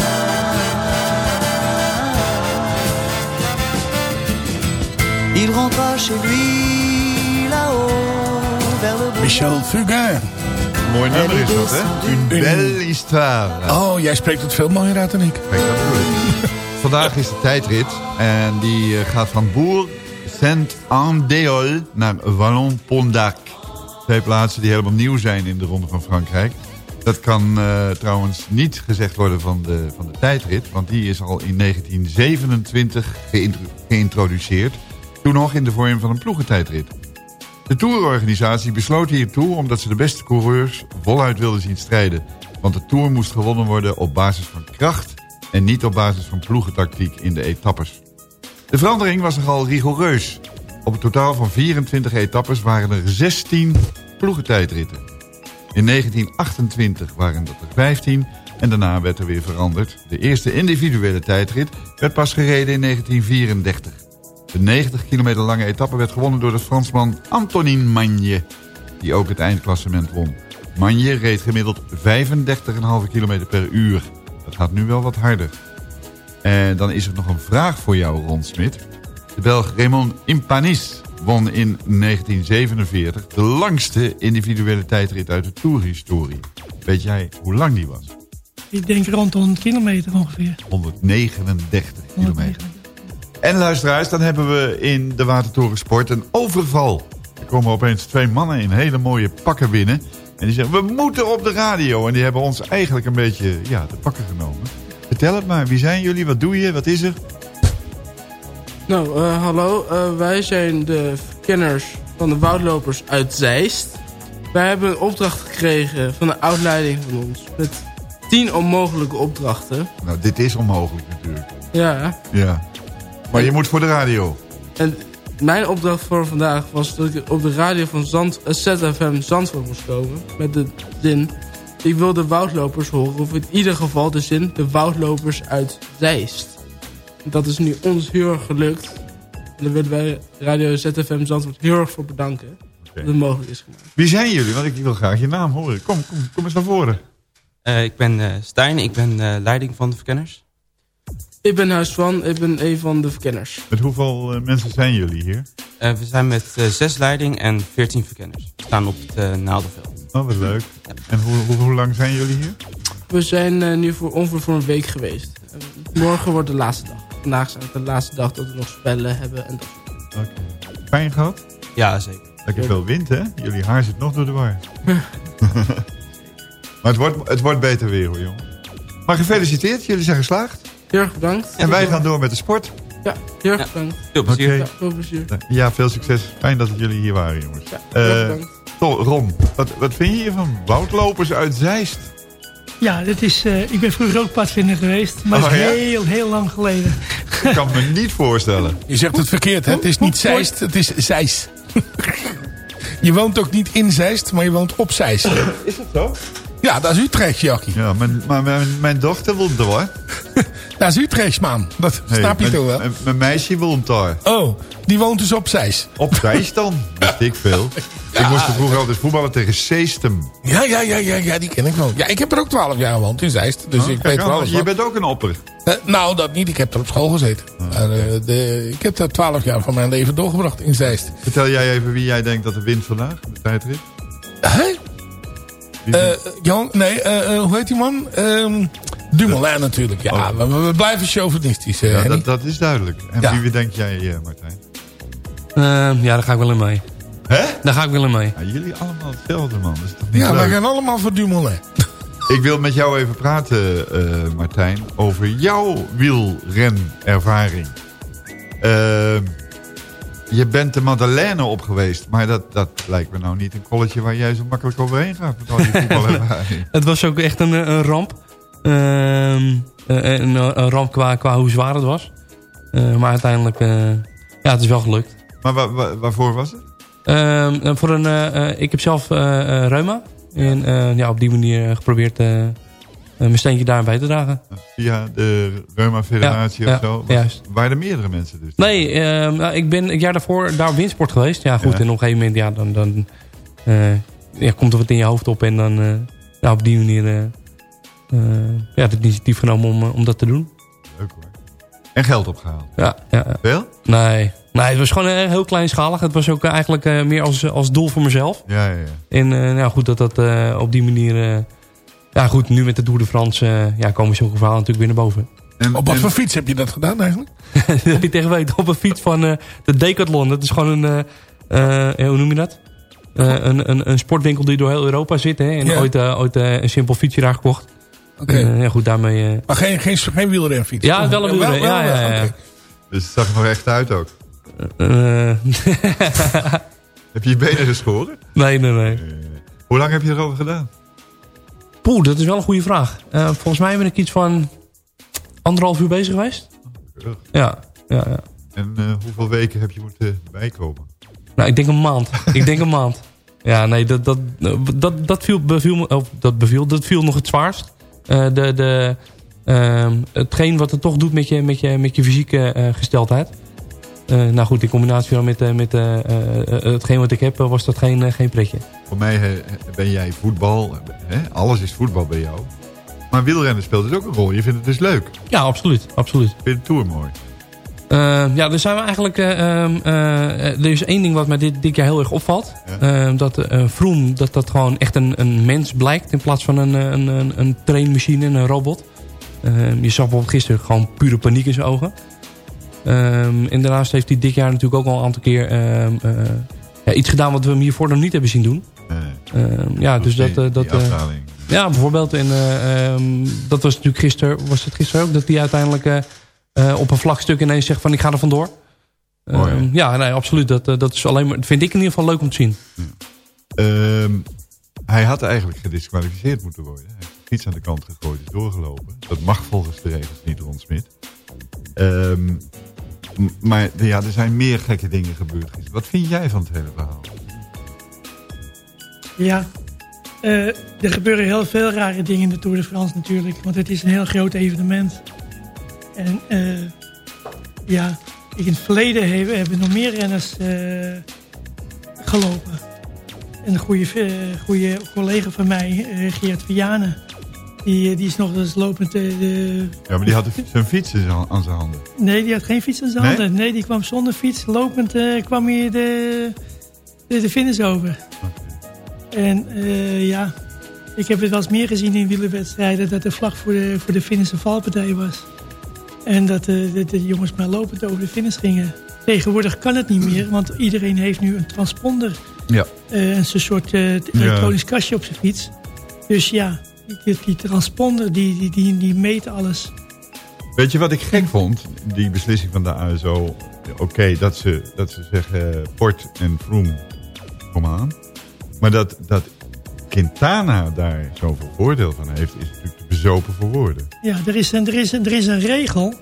Il rentra chez lui là-haut vers le Michel Fugain. Mooi nummer is dat, hè? Une belle histoire. Oh, jij spreekt het veel mooier uit dan ik. Kijk, dat bedoel. Vandaag is de tijdrit en die eh, gaat van Bourg Saint-Andéol naar Wallon-Pondac. Twee plaatsen die helemaal nieuw zijn in de Ronde van Frankrijk. Dat kan uh, trouwens niet gezegd worden van de, van de tijdrit, want die is al in 1927 geïntroduceerd. Toen nog in de vorm van een ploegentijdrit. De tourorganisatie besloot hiertoe omdat ze de beste coureurs voluit wilden zien strijden. Want de Tour moest gewonnen worden op basis van kracht en niet op basis van ploegentactiek in de etappes. De verandering was nogal rigoureus. Op een totaal van 24 etappes waren er 16 ploegentijdritten. In 1928 waren dat er 15 en daarna werd er weer veranderd. De eerste individuele tijdrit werd pas gereden in 1934. De 90 kilometer lange etappe werd gewonnen door de Fransman Antonin Magne, die ook het eindklassement won. Magne reed gemiddeld 35,5 km per uur. Dat gaat nu wel wat harder. En dan is er nog een vraag voor jou, Ron Smit. De Belg Raymond Impanis won in 1947 de langste individuele tijdrit uit de Tourhistorie. Weet jij hoe lang die was? Ik denk rond de 100 kilometer ongeveer. 139 kilometer. En luisteraars, dan hebben we in de Watertoren Sport een overval. Er komen opeens twee mannen in hele mooie pakken binnen. En die zeggen, we moeten op de radio. En die hebben ons eigenlijk een beetje ja, de pakken genomen. Vertel het maar, wie zijn jullie, wat doe je, wat is er? Nou, eh, hallo. Eh, wij zijn de kenners van de woudlopers uit Zeist. Wij hebben een opdracht gekregen van de oudleiding van ons. Met tien onmogelijke opdrachten. Nou, dit is onmogelijk natuurlijk. Ja. Ja. Maar je moet voor de radio. En mijn opdracht voor vandaag was dat ik op de radio van Zand, eh, ZFM Zandvoort moest komen. Met de zin, ik wil de woudlopers horen. Of in ieder geval de zin, de woudlopers uit Zeist. Dat is nu ons heel erg gelukt. En daar willen wij Radio ZFM Zandvoort heel erg voor bedanken. Dat het mogelijk is gemaakt. Wie zijn jullie? Want ik wil graag je naam horen. Kom, kom, kom eens naar voren. Eh, ik ben eh, Stijn, ik ben eh, leiding van de verkenners. Ik ben Huis van, ik ben een van de verkenners. Met hoeveel eh, mensen zijn jullie hier? Eh, we zijn met eh, zes leiding en veertien verkenners. We staan op het uh, Naaldenveld. Oh, wat leuk. En hoe, hoe, hoe lang zijn jullie hier? We zijn nu voor ongeveer voor een week geweest. Morgen wordt de laatste dag. Vandaag is eigenlijk de laatste dag dat we nog spellen hebben. En dat. Oké. Fijn gehad? Ja, zeker. Lekker veel wind, hè? Jullie haar zit nog door de war. maar het wordt, het wordt beter weer, hoor, jongen. Maar gefeliciteerd, jullie zijn geslaagd. Heel erg bedankt. En wij gaan door met de sport. Ja, heel erg bedankt. Veel plezier. Ja, veel plezier. Ja, veel succes. Fijn dat jullie hier waren, jongens. heel erg Eh, bedankt. Toch, Ron, wat, wat vind je hiervan? Woudlopers uit Zeist. Ja, dit is, eh, ik ben vroeger ook padvinder geweest. Maar Oh, dat is ja? heel, heel lang geleden. Ik kan me niet voorstellen. Je zegt het verkeerd, hè? Het is niet Zeist, het is Zeist. je woont ook niet in Zeist, maar je woont op Zeist. Is dat zo? Ja, dat is Utrecht, Jackie. Ja, mijn, maar mijn, mijn dochter woont er, hoor. Dat is Utrecht, man. Dat Nee, snap je mijn- toch wel? Mijn, mijn meisje woont daar. Oh, die woont dus op Zeist. Op Zeist dan? Wist ik veel. Ik moest er vroeger altijd voetballen tegen Seestem. Ja, ja, ja, ja, ja, die ken ik wel. Ja, ik heb er ook 12 jaar gewoond in Zeist. Dus Oh, ik weet alles Je bent ook een opper. Eh, nou, dat niet. Ik heb er op school gezeten. Maar, eh, de, ik heb daar 12 jaar van mijn leven doorgebracht in Zeist. Vertel jij even wie jij denkt dat er wint vandaag, de tijdrit? Hè? Wie- Eh, Jan, nee, eh, eh, hoe heet die man? Ehm Dumoulin natuurlijk. Ja, we, we blijven chauvinistisch. Oh. ja, dat, dat is duidelijk. En Ja. wie denk jij, Martijn? Ehm, ja, daar ga ik wel in mee. Hè? Daar ga ik wel in mee. Ja, jullie allemaal hetzelfde, man. Dat is toch niet ja, wij gaan allemaal voor Dumoulin. Ik wil met jou even praten, eh, Martijn, over jouw wielrenervaring. Ehm je bent de Madeleine op geweest, maar dat, dat lijkt me nou niet een kolletje waar jij zo makkelijk overheen gaat met al die voetbalervaring. Het was ook echt een, een ramp. Ehm, eh, een, een ramp qua, qua hoe zwaar het was. Eh, maar uiteindelijk, eh, ja, het is wel gelukt. Maar wa- wa- waarvoor was het? Ehm, eh, voor een, ik heb zelf reuma. En ja, op die manier geprobeerd mijn steentje daarbij te dragen. Via de Reuma Federatie Ja, of zo? Was- juist. Waren er meerdere mensen dus? Nee, ehm, nou, ik ben het jaar daarvoor daar op windsport geweest. Ja, goed. En op een gegeven moment, ja, dan, dan eh, ja, komt er wat in je hoofd op. En dan ja, op die manier eh, ja, het initiatief genomen om, om dat te doen. Leuk hoor. En geld opgehaald? Ja, ja. Veel? Nee. nee, het was gewoon heel kleinschalig. Het was ook eigenlijk meer als, als doel voor mezelf. Ja, ja, ja. En eh, nou, goed dat dat op die manier... ja goed, nu met de Tour de France eh, ja, komen zulke verhalen natuurlijk weer naar boven. En, Op wat en- voor fiets heb je dat gedaan eigenlijk? ik tegen weet, op een fiets van eh, de Decathlon. Dat is gewoon een, eh, eh, hoe noem je dat? Eh, een, een, een sportwinkel die door heel Europa zit. Hè? En Ja. ooit, ooit een simpel fietsje daar gekocht. Oké. En, eh, ja, goed, daarmee... eh, Maar geen, geen, geen wielrenfiets? ja, wel een wielren. Wel, Ja, wel, ja, ja. Dus het zag er nog echt uit ook. Eh, Heb je je benen geschoren? Nee, nee, nee. Hoe lang heb je erover gedaan? Poeh, dat is wel een goede vraag. Eh, volgens mij ben ik iets van anderhalf uur bezig geweest. Keurig. Ja, ja, ja. En eh, hoeveel weken heb je moeten bijkomen? Nou, ik denk een maand. ik denk een maand. Ja, nee, dat, dat, dat, dat, viel, beviel, me- of dat, beviel, dat viel nog het zwaarst. Eh, de, de, ehm, hetgeen wat het toch doet met je, met je, met je fysieke gesteldheid. Nou goed, in combinatie met, met hetgeen wat ik heb, was dat geen, geen pretje. Voor mij ben jij voetbal. Hè? Alles is voetbal bij jou. Maar wielrennen speelt dus ook een rol. Je vindt het dus leuk. Ja, absoluut. absoluut. Vind je de Tour mooi? Eh, ja, er zijn we eigenlijk. eh, ehm, eh, er is één ding wat mij dit, dit jaar heel erg opvalt. Eh, dat Vroom, dat dat gewoon echt een, een mens blijkt. In plaats van een, een, een, een trainmachine, een robot. Eh, je zag bijvoorbeeld gisteren gewoon pure paniek in zijn ogen. Ehm, en daarnaast heeft hij dit jaar natuurlijk ook al een aantal keer ehm, ja, iets gedaan wat we hem hiervoor nog niet hebben zien doen. Ehm, ja, dus dat... eh, dat die eh, ja, bijvoorbeeld. En, eh, ehm, dat was natuurlijk gisteren, was het gisteren ook, dat hij uiteindelijk eh, eh, op een vlak stuk ineens zegt van ik ga er vandoor. Mooi? Ehm, ja, nee, absoluut. Dat, eh, dat is alleen maar, vind ik in ieder geval leuk om te zien. Hij had eigenlijk gedisqualificeerd moeten worden. Hij heeft fiets aan de kant gegooid, is doorgelopen. Dat mag volgens de regels niet, Ron Smit. Maar ja, er zijn meer gekke dingen gebeurd. gisteren. Wat vind jij van het hele verhaal? Ja, eh, er gebeuren heel veel rare dingen in de Tour de France natuurlijk. Want het is een heel groot evenement. En eh, ja, in het verleden hebben, hebben nog meer renners eh, gelopen. En een goede, goede collega van mij, Geert Vianen, die, die is nog eens lopend... Ja, maar die had zijn fiets aan zijn handen. Nee, die had geen fiets in zijn Nee? handen. Nee, die kwam zonder fiets. Lopend kwam hij de, de, de finish over. En eh, ja, ik heb het wel eens meer gezien in wielerwedstrijden... dat de vlag voor de, voor de finish een valpartij was. En dat de, de, de jongens maar lopend over de finish gingen. Tegenwoordig kan het niet meer, want iedereen heeft nu een transponder. Ja. eh, een soort eh, elektronisch kastje op zijn fiets. Dus ja, die, die transponder die, die, die, die meet alles. Weet je wat ik gek vond? Die beslissing van de ASO. Oké, dat, ze, dat ze zeggen eh, Port en Vroom, kom aan. Maar dat, dat Quintana daar zoveel voordeel van heeft... is natuurlijk te bezopen voor woorden. Ja, er is een, er is een, er is een regel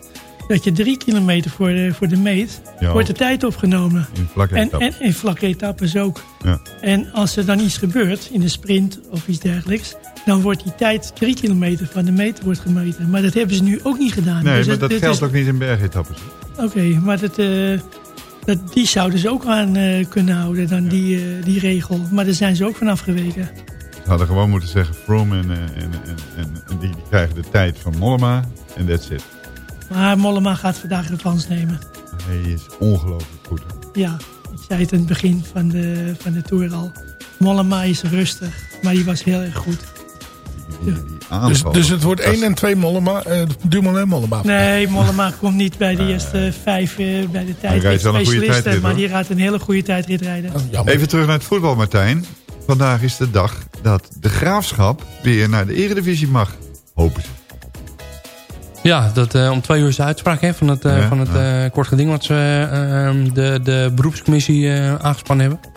dat je drie kilometer voor de, voor de meet Ja. wordt de tijd opgenomen. In vlakke en, etappes. en in vlakke etappes ook. Ja. En als er dan iets gebeurt in de sprint of iets dergelijks... dan wordt die tijd drie kilometer van de meter wordt gemeten. Maar dat hebben ze nu ook niet gedaan. Nee, Dus maar het- dat geldt is- ook niet in bergetappes. Oké, maar dat, eh, dat, die zouden ze ook aan eh, kunnen houden, dan die, eh, die regel. Maar daar zijn ze ook van afgeweken. Ze hadden gewoon moeten zeggen Froome en, eh, en, en, en, en die, die krijgen de tijd van Mollema. En that's it. Maar Mollema gaat vandaag revanche nemen. Hij is ongelooflijk goed. Ja, ik zei het in het begin van de, van de Tour al. Mollema is rustig, maar die was heel erg goed. Dus, Aanval. dus het wordt 1 en 2 Mollema, eh Dumoulin Mollema. Nee, Mollema komt niet bij de eerste vijf eh, bij de Hij rijdt wel een goede tijdrit, Maar die gaat een hele goede tijdrit rijden. Even terug naar het voetbal, Martijn. Vandaag is de dag dat de Graafschap weer naar de Eredivisie mag. Hopen ze. Ja, dat, eh, om twee uur is de uitspraak hè, van het, eh, Ja, van het ja. eh, kort geding wat ze eh, de, de beroepscommissie eh, aangespannen hebben.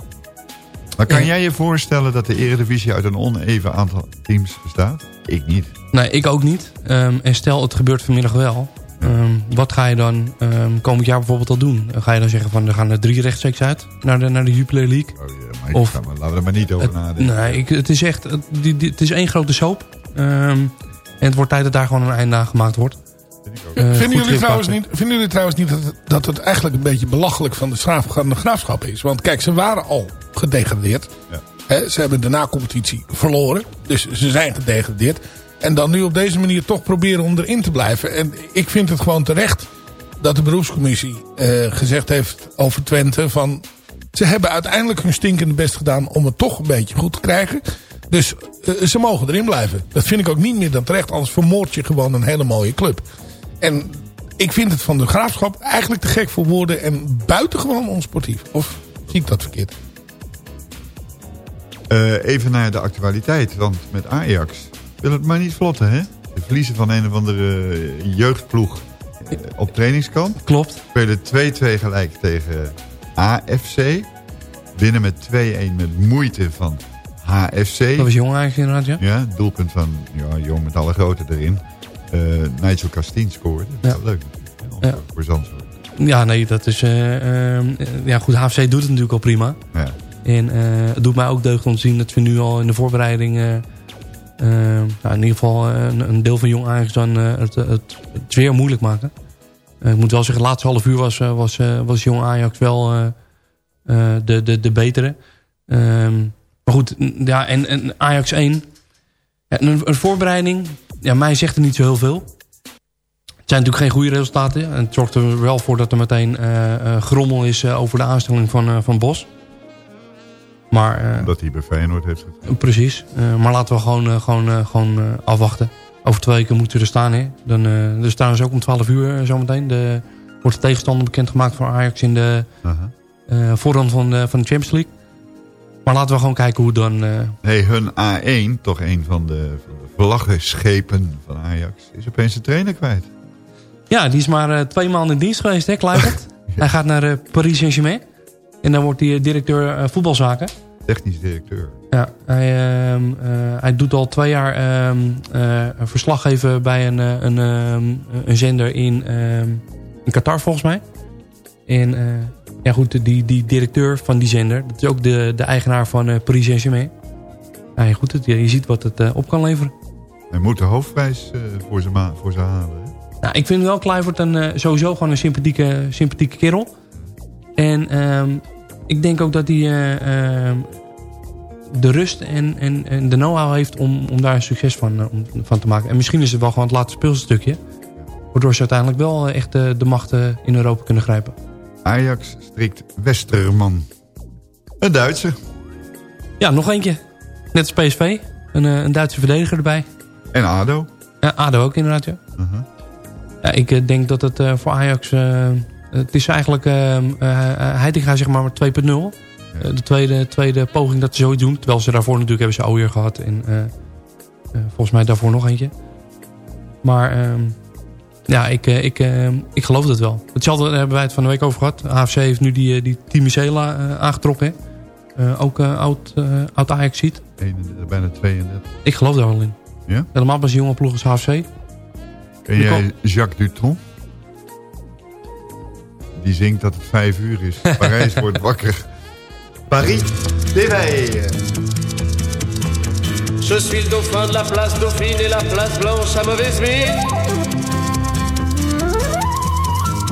Maar kan jij je voorstellen dat de Eredivisie uit een oneven aantal teams bestaat? Ik niet. Nee, ik ook niet. Ehm, en stel, het gebeurt vanmiddag wel. Ehm, wat ga je dan ehm, komend jaar bijvoorbeeld al doen? Ga je dan zeggen van er gaan er drie rechtstreeks uit naar de, naar de Jupiler League? Maar of, maar, laten we er maar niet over het, nadenken. Nee, ik, het is echt het, die, die- het is één grote soap. En het wordt tijd dat daar gewoon een einde aan gemaakt wordt. Eh, vinden, jullie trouwens niet, vinden jullie trouwens niet dat het, dat het eigenlijk een beetje belachelijk van de, graaf, van de graafschap is? Want kijk, ze waren al gedegradeerd. Hè, ze hebben de na-competitie verloren. Dus ze zijn gedegradeerd. En dan nu op deze manier toch proberen om erin te blijven. En ik vind het gewoon terecht dat de beroepscommissie eh, gezegd heeft over Twente van... Ze hebben uiteindelijk hun stinkende best gedaan om het toch een beetje goed te krijgen. Dus eh, ze mogen erin blijven. Dat vind ik ook niet meer dan terecht. Anders vermoord je gewoon een hele mooie club. En ik vind het van de graafschap eigenlijk te gek voor woorden en buitengewoon onsportief. Of zie ik dat verkeerd? Eh, even naar de actualiteit. Want met Ajax wil het maar niet vlotten, hè? Ze verliezen van een of andere eh, jeugdploeg eh, op trainingskamp. Klopt. Spelen 2-2 gelijk tegen AFC. Winnen met 2-1 met moeite van HFC. Dat was jong eigenlijk inderdaad, ja. Ja, doelpunt van ja, jong met alle grote erin. Uh, Nigel Castien scoorde. Dat is Ja. leuk. Ja. Voor Zandvoort. Ja, nee, dat is... eh, ehm, ja, goed, HFC doet het natuurlijk al prima. Ja. En eh, het doet mij ook deugd om te zien dat we nu al in de voorbereiding... eh, eh, nou, in ieder geval eh, een, een deel van Jong Ajax dan eh, het, het, het weer moeilijk maken. Eh, ik moet wel zeggen, het laatste half uur was, eh, was, eh, was Jong Ajax wel eh, eh, de, de, de betere. Ehm, maar goed, ja, en, en Ajax 1... Ja, een, een voorbereiding, ja, mij zegt er niet zo heel veel. Het zijn natuurlijk geen goede resultaten. En het zorgt er wel voor dat er meteen eh, eh, grommel is eh, over de aanstelling van, van Bos. Maar, Dat hij bij Feyenoord heeft getraind. Precies. Maar laten we gewoon, gewoon, gewoon afwachten. Over twee weken moeten we er staan. Hè? Dan, eh dus trouwens ook om 12 uur zometeen. De, wordt de tegenstander bekendgemaakt voor Ajax in de Aha. eh voorrand van de, van de Champions League. Maar laten we gewoon kijken hoe dan... eh, Hey, hun A1, toch een van de, van de vlaggenschepen van Ajax, is opeens de trainer kwijt. Ja, die is maar eh, twee maanden in dienst geweest, hè, Kluivert? Hij gaat naar eh, Paris Saint-Germain. En dan wordt hij directeur voetbalzaken. Technisch directeur. Ja, hij, ehm, eh, hij doet al twee jaar ehm, eh, een verslag geven bij een, een, ehm, een zender in, in Qatar volgens mij. En ja goed, die, die directeur van die zender, dat is ook de, de eigenaar van eh, Paris Saint-Germain. Ja, ja, goed, het, je ziet wat het eh, op kan leveren. Hij moet de hoofdprijs eh, voor, ze voor ze halen. Hè? Nou, ik vind wel Kluivert een, sowieso gewoon een sympathieke, sympathieke kerel. En ehm, ik denk ook dat hij eh, ehm, de rust en, en, en de know-how heeft om, om daar een succes van, om, van te maken. En misschien is het wel gewoon het laatste speelstukje. Waardoor ze uiteindelijk wel echt de, de macht eh, in Europa kunnen grijpen. Ajax strikt Westerman. Een Duitse. Ja, nog eentje. Net als PSV. Een, eh, een Duitse verdediger erbij. En ADO. Ja, ADO ook inderdaad, ja. Uh-huh. Ja, ik eh, denk dat het eh, voor Ajax... het is eigenlijk Heitinga zeg maar 2.0. Uh, de tweede, tweede poging dat ze zoiets doen. Terwijl ze daarvoor natuurlijk hebben ze Ooyer gehad. En volgens mij daarvoor nog eentje. Maar uh, ja, ik, uh, ik, uh, ik geloof dat wel. Hetzelfde hebben wij het van de week over gehad. AFC heeft nu die, die Timicela aangetrokken. Uh, ook uh, oud, uh, oud Ajax ziet. Bijna 32. Ik geloof daar wel in. Ja? Helemaal bij zijn jonge ploeg als AFC. Ken jij Jacques Dutron? Die zingt dat het vijf uur is. Parijs wordt wakker. Paris d'éveil. Je suis le dauphin de la place Dauphine et la place Blanche à mauvaise mine.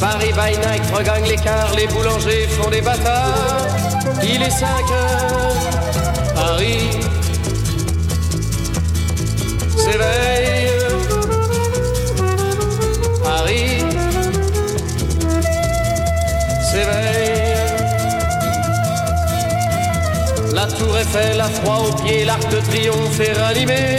Paris by night regagne l'écart, les boulangers font des bâtards. Il est 5 heures, Paris s'éveille. Paris s'éveille. La tour Eiffel a froid aux pieds, l'arc de triomphe est ranimé.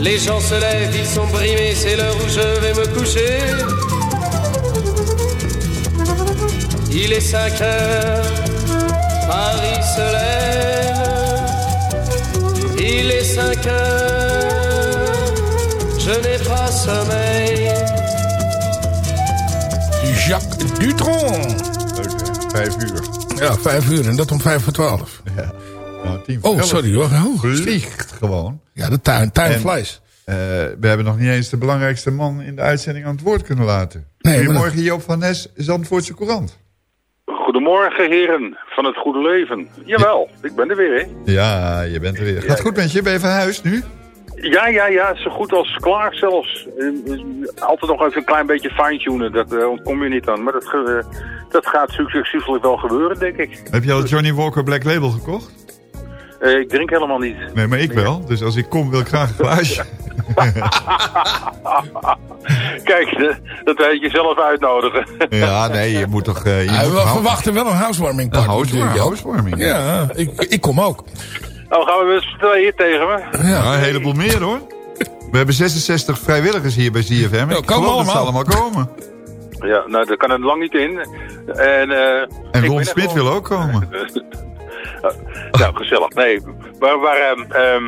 Les gens se lèvent, ils sont brimés, c'est l'heure où je vais me coucher. Il est 5 heures, Paris se lève. Il est 5 heures, je n'ai pas sommeil. Jacques Dutron. Vijf uur. Ja, vijf uur en dat om vijf voor twaalf. Ja. Nou, Oh, sorry hoor. Oh. Vliegt gewoon. De En, flies. eh, we hebben nog niet eens de belangrijkste man in de uitzending aan het woord kunnen laten. Nee, Goedemorgen Joop van Nes, Zandvoortse Courant. Goedemorgen heren van het goede leven. Jawel, ik ben er weer hè. Ja, je bent er weer. Gaat goed met je? Ben je verhuisd nu? Ja, ja, ja, zo goed als klaar zelfs. Altijd nog even een klein beetje fine-tunen, dat eh, ontkom je niet aan. Maar dat, eh, dat gaat succesvol wel gebeuren, denk ik. Heb je al het Johnny Walker Black Label gekocht? Eh, ik drink helemaal niet. Nee, maar ik wel. Dus als ik kom wil ik graag een glaasje. Kijk, de- dat weet je zelf uitnodigen. ja, nee, je moet toch... eh, je Ja, moet we verwachten wel een housewarming Een party. housewarming, housewarming. Ja, ik, ik kom ook. Oh, gaan we met z'n tweeën tegen me? Ja, een heleboel meer hoor. We hebben 66 vrijwilligers hier bij ZFM. Ja, Ik komen geloof dat ze allemaal. allemaal komen. Ja, nou, daar kan het lang niet in. En, eh, En Ron Smit gewoon- wil ook komen. nou, gezellig. Nee, maar, maar ehm, ehm,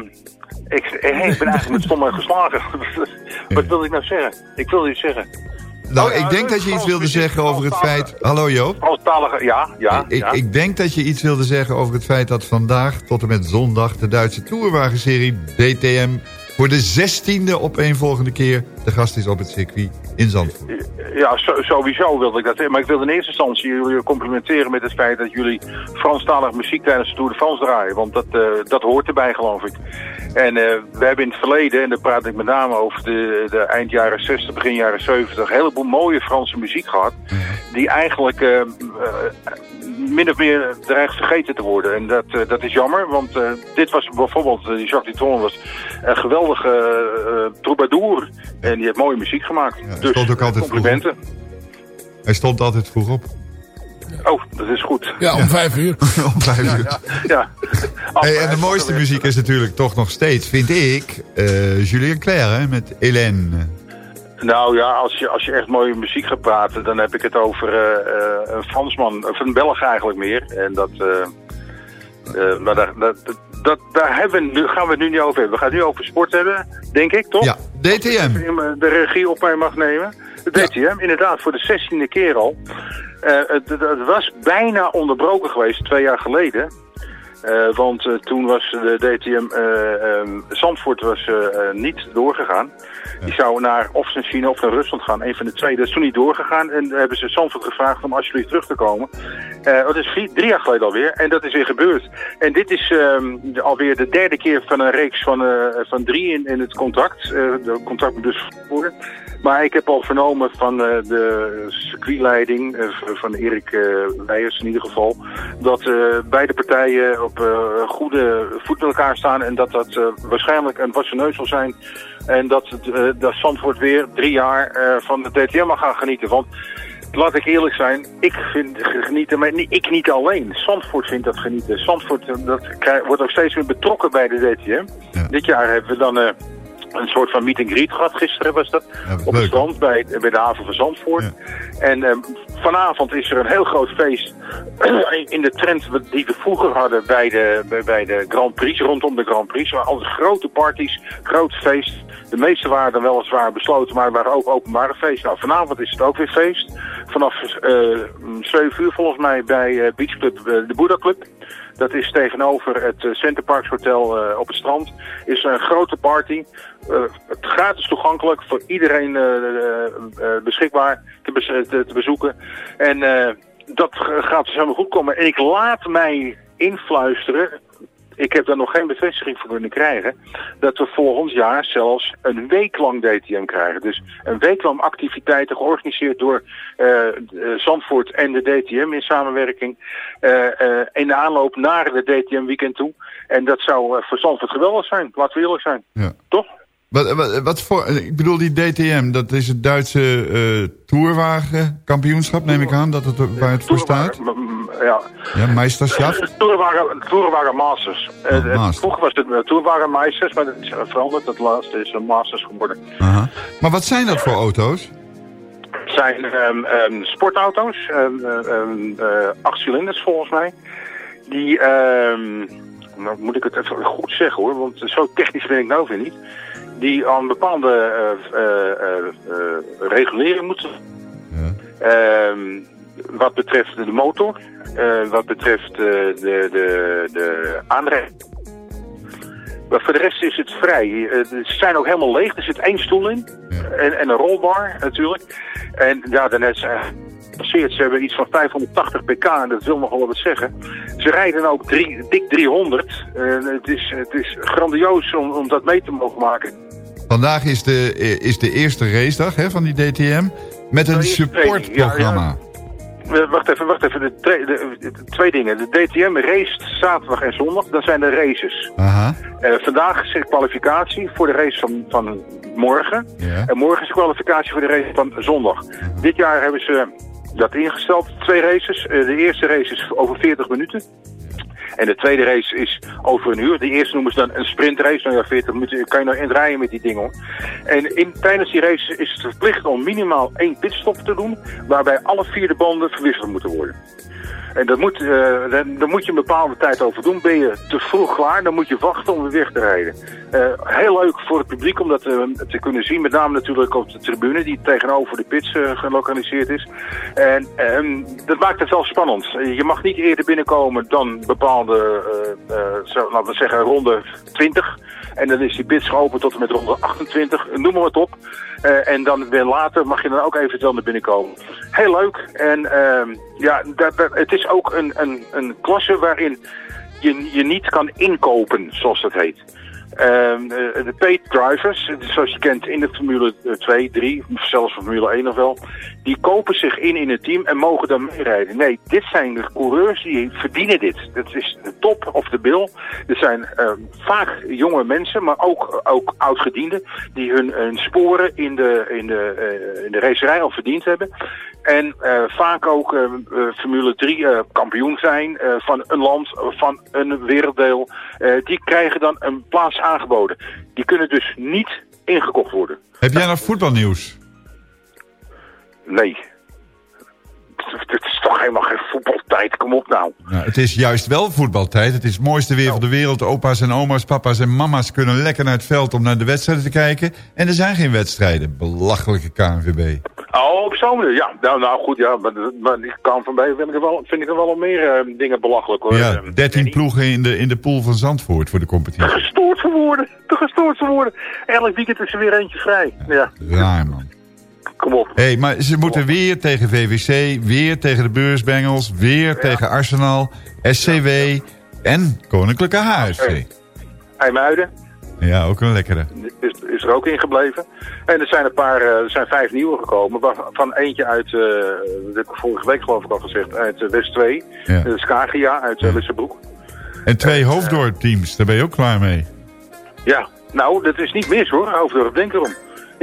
ik, hey, ik ben eigenlijk met stomme geslagen. Wat wil ik nou zeggen? Ik wil iets zeggen. Nou, Oh ja, ik denk dat je iets wilde zeggen over het feit... Hallo Joop. Franstalige, ja, ja, Ik, ja. ik denk dat je iets wilde zeggen over het feit dat vandaag tot en met zondag... de Duitse tourwagenserie DTM voor de zestiende opeenvolgende keer... de gast is op het circuit in Zandvoort. Ja, sowieso wilde ik dat zeggen. Maar ik wilde in eerste instantie jullie complimenteren met het feit dat jullie Franstalige muziek tijdens de Tour de France draaien. Want dat, eh, dat hoort erbij, geloof ik. En eh, we hebben in het verleden, en daar praat ik met name over de, de eind jaren 60, begin jaren 70, een heleboel mooie Franse muziek gehad. Die eigenlijk eh, min of meer dreigt vergeten te worden. En dat, dat is jammer, want dit was bijvoorbeeld, Jacques Dutron was een geweldige troubadour. En die heeft mooie muziek gemaakt. dus stond ook altijd complimenten. Hij stond altijd vroeg op. Oh, dat is goed. Ja, om vijf uur. om vijf uur. Ja, ja. Hey, en de mooiste muziek is natuurlijk toch nog steeds, vind ik, eh Julien Clerc hè, met Hélène. Nou ja, als je, als je echt mooie muziek gaat praten, dan heb ik het over eh, eh, een Fransman, of een Belg eigenlijk meer. En dat, eh, eh, maar daar, dat, dat, daar hebben we nu, gaan we het nu niet over hebben. We gaan het nu over sport hebben, denk ik, toch? Ja, DTM. Als ik de regie op mij mag nemen. DTM, inderdaad, voor de zestiende keer al. Eh, het- het was bijna onderbroken geweest, twee jaar geleden. Eh, want eh, toen was de DTM, eh, ehm, Zandvoort was niet doorgegaan. Die zou naar of naar China of naar Rusland gaan, een van de twee. Dat is toen niet doorgegaan en hebben ze Zandvoort gevraagd om alsjeblieft terug te komen. Dat is vier, drie jaar geleden alweer en dat is weer gebeurd. En dit is de- alweer de derde keer van een reeks van, van drie in, in het contract. De contract moet dus voeren. Maar ik heb al vernomen van eh, de circuitleiding, eh, van Erik eh Weijers in ieder geval, dat beide partijen op goede voet met elkaar staan en dat dat waarschijnlijk een wassen neus zal zijn. En dat, dat Zandvoort weer drie jaar van de DTM mag gaan genieten. Want laat ik eerlijk zijn, ik vind genieten, maar niet, ik niet alleen. Zandvoort vindt dat genieten. Zandvoort dat krijg- wordt ook steeds meer betrokken bij de DTM. Dit jaar hebben we dan... een soort van meet and greet gehad. Gisteren was dat. op het strand bij, bij de haven van Zandvoort. En ehm, vanavond is er een heel groot feest. in de trend die we vroeger hadden bij de, bij, bij de Grand Prix. Rondom de Grand Prix. Altijd grote parties, groot feest. De meeste waren dan weliswaar besloten, maar er waren ook openbare feesten. Nou, vanavond is het ook weer feest. Vanaf eh 7 uur volgens mij bij eh, Beach Club, eh, de Buddha Club. Dat is tegenover het eh, Center Parks Hotel eh, op het strand. Is een grote party. Het gratis toegankelijk voor iedereen beschikbaar te, te, bezoeken. En dat gaat dus helemaal goed komen. En ik laat mij influisteren. Ik heb daar nog geen bevestiging voor kunnen krijgen. Dat we volgend jaar zelfs een week lang DTM krijgen. Dus een week lang activiteiten georganiseerd door eh, eh, Zandvoort en de DTM in samenwerking. eh, eh, in de aanloop naar de DTM weekend toe. En dat zou voor Zandvoort geweldig zijn. Laten we eerlijk zijn. Ja. Toch? Wat, wat, wat voor, ik bedoel, die DTM, dat is het Duitse uh, toerwagenkampioenschap, neem ik aan, dat het, waar het voor staat? Ja. Ja, Meisterschap? Tourwagen, Tourwagen Masters. Oh, uh, Vroeger was het uh, Tourwagen Meisters, maar dat is veranderd. Dat laatste is een Masters geworden. Aha. Maar wat zijn dat voor auto's? Het zijn um, um, sportauto's, um, acht cilinders volgens mij. Die, nou moet ik het even goed zeggen hoor, want zo technisch ben ik nou weer niet die aan bepaalde uh, uh, uh, regulering moeten. Ja. Ehm, wat betreft de motor, wat betreft de, de, de aandrijving. Maar voor de rest is het vrij. ze zijn ook helemaal leeg. Er zit één stoel in. Ja. En, en, een rolbar natuurlijk. En ja, daarnet passeert. Ze hebben iets van 580 pk en dat wil nogal wat zeggen. Ze rijden ook drie, dik 300. het, is, het is grandioos om, om dat mee te mogen maken. Vandaag is de, is de eerste racedag hè, van die DTM met een supportprogramma. Ja, ja. Wacht even, wacht even. De, de, de, twee dingen. De DTM race zaterdag en zondag. Dat zijn de races. Aha. Uh, vandaag is er kwalificatie voor de race van, van morgen. Ja. En morgen is de kwalificatie voor de race van zondag. Aha. Dit jaar hebben ze dat ingesteld. Twee races. Uh, de eerste race is over 40 minuten. En de tweede race is over een uur. De eerste noemen ze dan een sprintrace. Nou ja, 40 minuten kan je nou indraaien met die dingen. En in, tijdens die race is het verplicht om minimaal één pitstop te doen. Waarbij alle vier de banden verwisseld moeten worden. En dat moet, uh, daar moet je een bepaalde tijd over doen. Ben je te vroeg klaar, dan moet je wachten om weer weg te rijden. Uh, heel leuk voor het publiek om dat uh, te kunnen zien. Met name natuurlijk op de tribune die tegenover de pits gelokaliseerd is. En um, dat maakt het wel spannend. Je mag niet eerder binnenkomen dan bepaalde, laten we zeggen, ronde 20. En dan is die pits geopend tot en met ronde 28. Noem maar wat op. Uh, en dan weer later mag je dan ook eventueel naar binnen komen. Heel leuk. En uh, ja, het is ook een, een, een klasse waarin je, je niet kan inkopen, zoals dat heet. Uh, de paid drivers, zoals je kent in de Formule 2, 3, zelfs Formule 1 nog wel, die kopen zich in in het team en mogen dan meerijden. Nee, dit zijn de coureurs die verdienen dit. Dat is de top of de bill. Er zijn uh, vaak jonge mensen, maar ook, ook oudgedienden, die hun, hun sporen in de, in, de, uh, in de racerij al verdiend hebben. En vaak ook Formule 3 uh, kampioen zijn van een land, van een werelddeel. die krijgen dan een plaats aangeboden. Die kunnen dus niet ingekocht worden. Heb jij nog voetbalnieuws? Nee. Het is toch helemaal geen voetbaltijd, kom op nou. nou. Het is juist wel voetbaltijd. Het is het mooiste weer nou. van de wereld. Opa's en oma's, papa's en mama's kunnen lekker naar het veld om naar de wedstrijden te kijken. En er zijn geen wedstrijden. Belachelijke KNVB. Oh, op zo'n manier. Ja, nou, nou goed, ja, maar, maar die KNVB vind ik er wel, vind ik er wel al meer uh, dingen belachelijk hoor. Ja, 13 ploegen in de, in de pool van Zandvoort voor de competitie. Te gestoord voor woorden, te gestoord voor woorden. Elk weekend is er weer eentje vrij. Ja. Raar man. Kom op. Hé, hey, maar ze moeten weer tegen VVC, weer tegen de Beursbengels, weer ja. tegen Arsenal, SCW ja. en Koninklijke HFC. IJmuiden. Ja, ook een lekkere. Is, is er ook ingebleven. En er zijn een paar, er zijn vijf nieuwe gekomen. Waarvan eentje uit, uh, dat heb ik vorige week geloof ik al gezegd, uit West 2. Ja. Skagia uit. Lissabroek. En twee uh, hoofddorpteams, daar ben je ook klaar mee. Ja, nou, dat is niet mis hoor, hoofddorp, denk erom.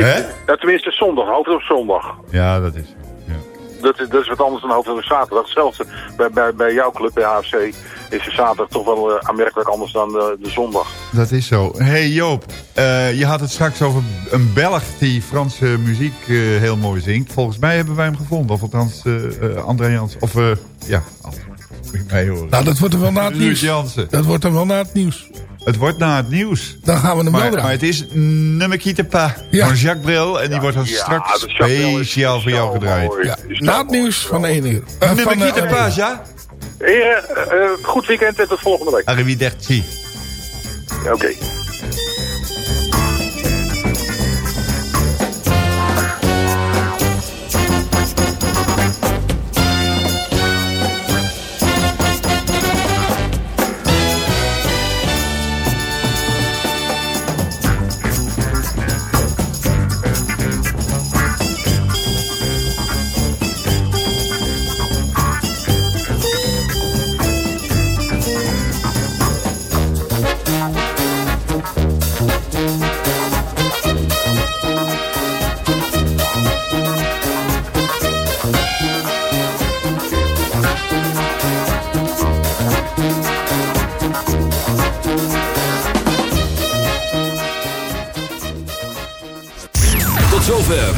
Hè? Ja, tenminste zondag, hoofddorp zondag. Ja, dat is ja. dat, is, dat is wat anders dan hoofddorp zaterdag. Hetzelfde bij, bij, bij jouw club, bij HFC, is de zaterdag toch wel uh, aanmerkelijk anders dan de, de, zondag. Dat is zo. hey Joop, uh, je had het straks over een Belg die Franse muziek uh, heel mooi zingt. Volgens mij hebben wij hem gevonden. Of althans, André Jans. Of ja, mij horen. Nou, dat wordt er wel na het nieuws. Dat wordt er wel na het nieuws. Het wordt na het nieuws. Dan gaan we hem maar, wel draaien. Maar het is Nummer Quitte Pas ja. van Jacques Brel. En die ja, wordt dan ja, straks speciaal voor jou gedraaid. Ja. Na het nieuws van 1 uur. Uh, Nummer Quitte uh, Pas, ja? Heren, uh, goed weekend en tot volgende week. Arrivederci. Oké. Okay.